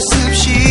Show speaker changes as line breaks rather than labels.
모습 시